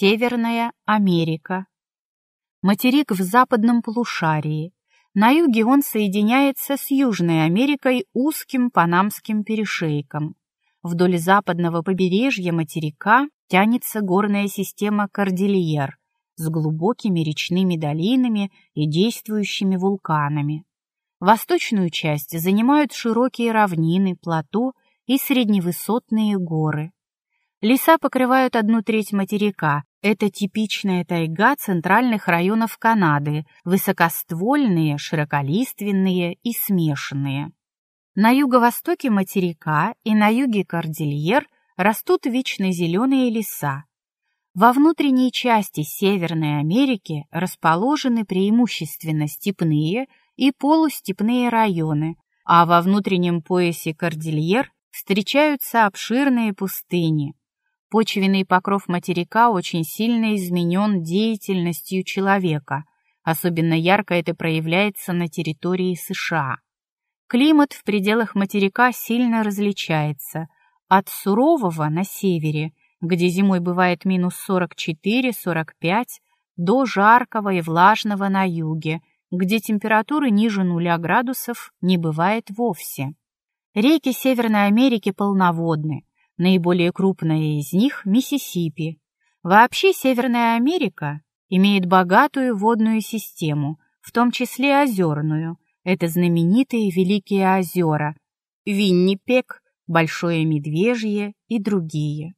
Северная Америка. Материк в западном полушарии. На юге он соединяется с Южной Америкой узким Панамским перешейком. Вдоль западного побережья материка тянется горная система Кордильер с глубокими речными долинами и действующими вулканами. Восточную часть занимают широкие равнины, плато и средневысотные горы. Леса покрывают одну треть материка. Это типичная тайга центральных районов Канады, высокоствольные, широколиственные и смешанные. На юго-востоке материка и на юге Кордильер растут вечно зеленые леса. Во внутренней части Северной Америки расположены преимущественно степные и полустепные районы, а во внутреннем поясе Кордильер встречаются обширные пустыни. Почвенный покров материка очень сильно изменен деятельностью человека, особенно ярко это проявляется на территории США. Климат в пределах материка сильно различается от сурового на севере, где зимой бывает минус 44-45, до жаркого и влажного на юге, где температуры ниже нуля градусов не бывает вовсе. Реки Северной Америки полноводны, наиболее крупная из них – Миссисипи. Вообще Северная Америка имеет богатую водную систему, в том числе озерную. Это знаменитые Великие озера – Виннипек, Большое Медвежье и другие.